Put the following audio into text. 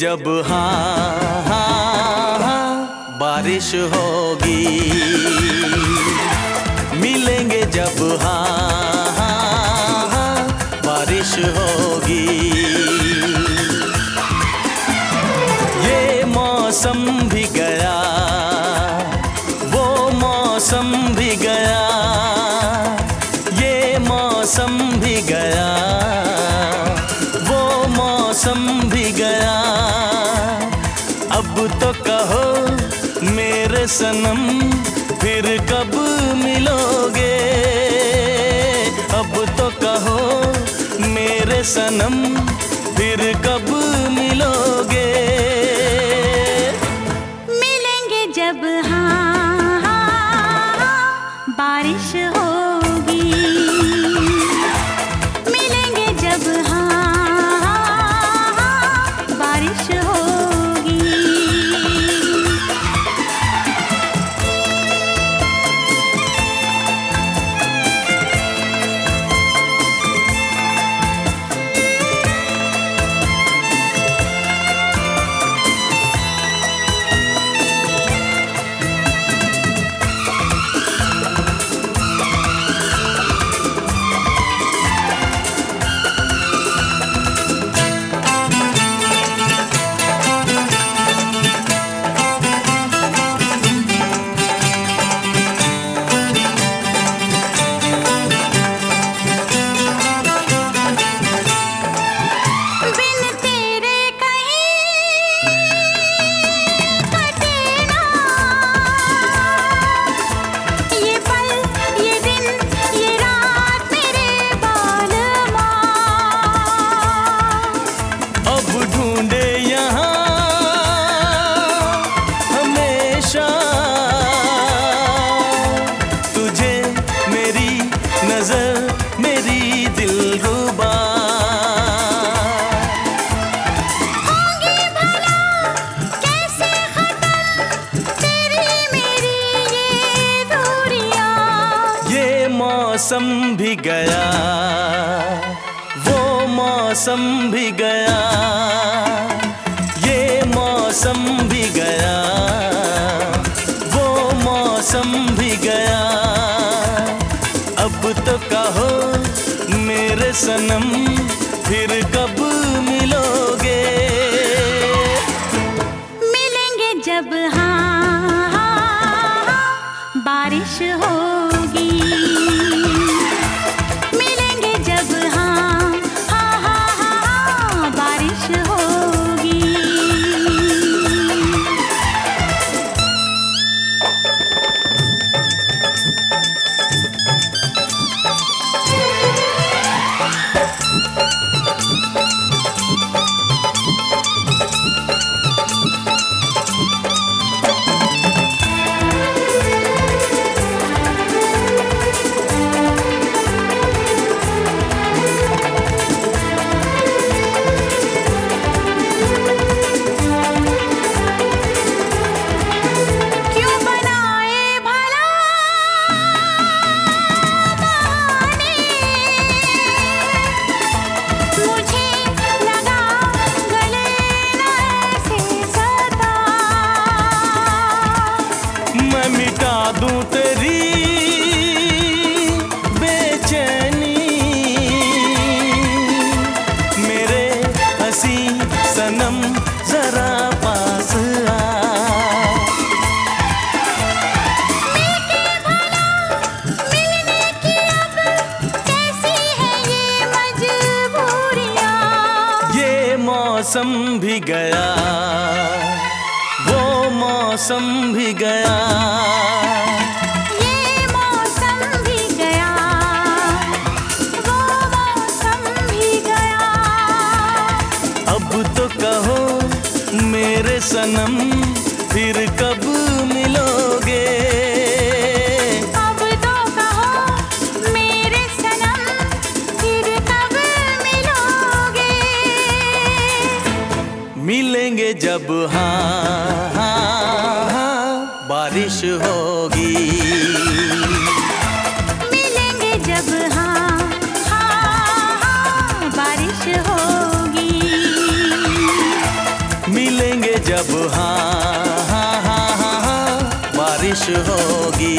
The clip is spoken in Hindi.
जब हाँ हाँ हाँ बारिश होगी, मिलेंगे जब हाँ हाँ हाँ बारिश होगी। ये मौसम भी गया, वो मौसम भी गया, ये मौसम भी गया, वो मौसम भी सनम फिर कब मिलोगे? अब तो कहो मेरे सनम फिर कब मिलोगे? भी गया, वो मौसम भी गया, ये मौसम भी गया, वो मौसम भी गया। अब तो कहो मेरे सनम, फिर कब मिलोगे? मिलेंगे जब हाँ हाँ हाँ बारिश होगी मौसम भी गया वो मौसम भी गया। ये मौसम भी गया वो मौसम भी गया। अब तो कहो मेरे सनम फिर कब मिलेंगे जब हाँ हाँ हाँ बारिश होगी। मिलेंगे जब हाँ हाँ हाँ बारिश होगी। मिलेंगे जब हाँ हाँ हाँ हाँ हाँ बारिश होगी।